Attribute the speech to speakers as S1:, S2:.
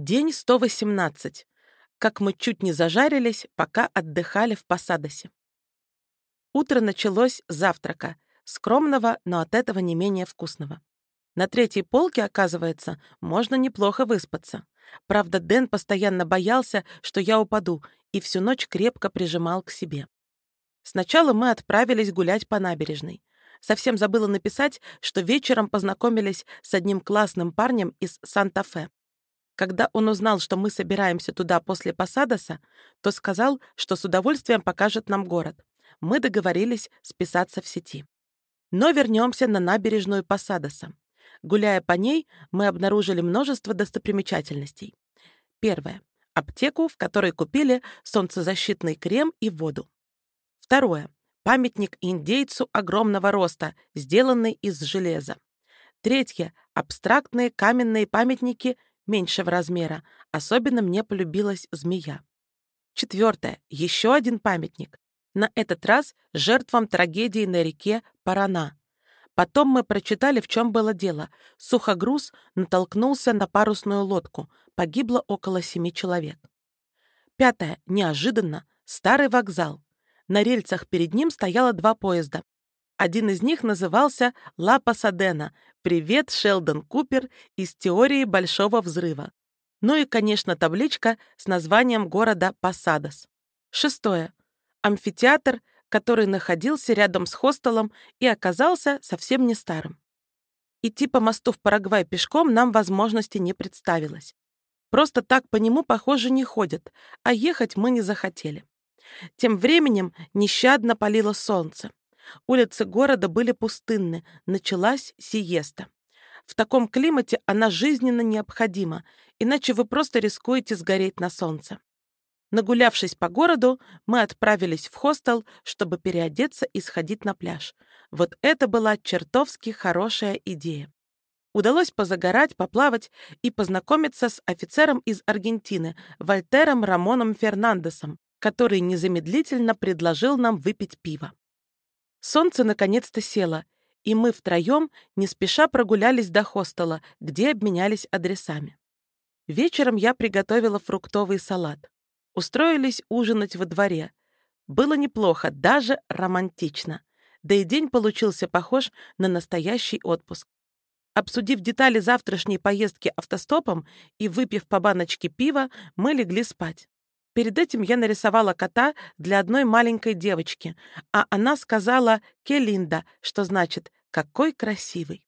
S1: День 118. Как мы чуть не зажарились, пока отдыхали в Посадосе. Утро началось с завтрака, скромного, но от этого не менее вкусного. На третьей полке, оказывается, можно неплохо выспаться. Правда, Дэн постоянно боялся, что я упаду, и всю ночь крепко прижимал к себе. Сначала мы отправились гулять по набережной. Совсем забыла написать, что вечером познакомились с одним классным парнем из Санта-Фе. Когда он узнал, что мы собираемся туда после Посадоса, то сказал, что с удовольствием покажет нам город. Мы договорились списаться в сети. Но вернемся на набережную Посадоса. Гуляя по ней, мы обнаружили множество достопримечательностей. Первое. Аптеку, в которой купили солнцезащитный крем и воду. Второе. Памятник индейцу огромного роста, сделанный из железа. Третье. Абстрактные каменные памятники меньшего размера. Особенно мне полюбилась змея. Четвертое. Еще один памятник. На этот раз жертвам трагедии на реке Парана. Потом мы прочитали, в чем было дело. Сухогруз натолкнулся на парусную лодку. Погибло около семи человек. Пятое. Неожиданно. Старый вокзал. На рельсах перед ним стояло два поезда. Один из них назывался «Ла Пасадена» — «Привет, Шелдон Купер» из теории Большого Взрыва. Ну и, конечно, табличка с названием города Пасадос. Шестое. Амфитеатр, который находился рядом с хостелом и оказался совсем не старым. Идти по мосту в Парагвай пешком нам возможности не представилось. Просто так по нему, похоже, не ходят, а ехать мы не захотели. Тем временем нещадно палило солнце. Улицы города были пустынны, началась сиеста. В таком климате она жизненно необходима, иначе вы просто рискуете сгореть на солнце. Нагулявшись по городу, мы отправились в хостел, чтобы переодеться и сходить на пляж. Вот это была чертовски хорошая идея. Удалось позагорать, поплавать и познакомиться с офицером из Аргентины, Вольтером Рамоном Фернандесом, который незамедлительно предложил нам выпить пиво. Солнце наконец-то село, и мы втроем не спеша прогулялись до хостела, где обменялись адресами. Вечером я приготовила фруктовый салат. Устроились ужинать во дворе. Было неплохо, даже романтично. Да и день получился похож на настоящий отпуск. Обсудив детали завтрашней поездки автостопом и выпив по баночке пива, мы легли спать. Перед этим я нарисовала кота для одной маленькой девочки, а она сказала «Келинда», что значит «какой красивый».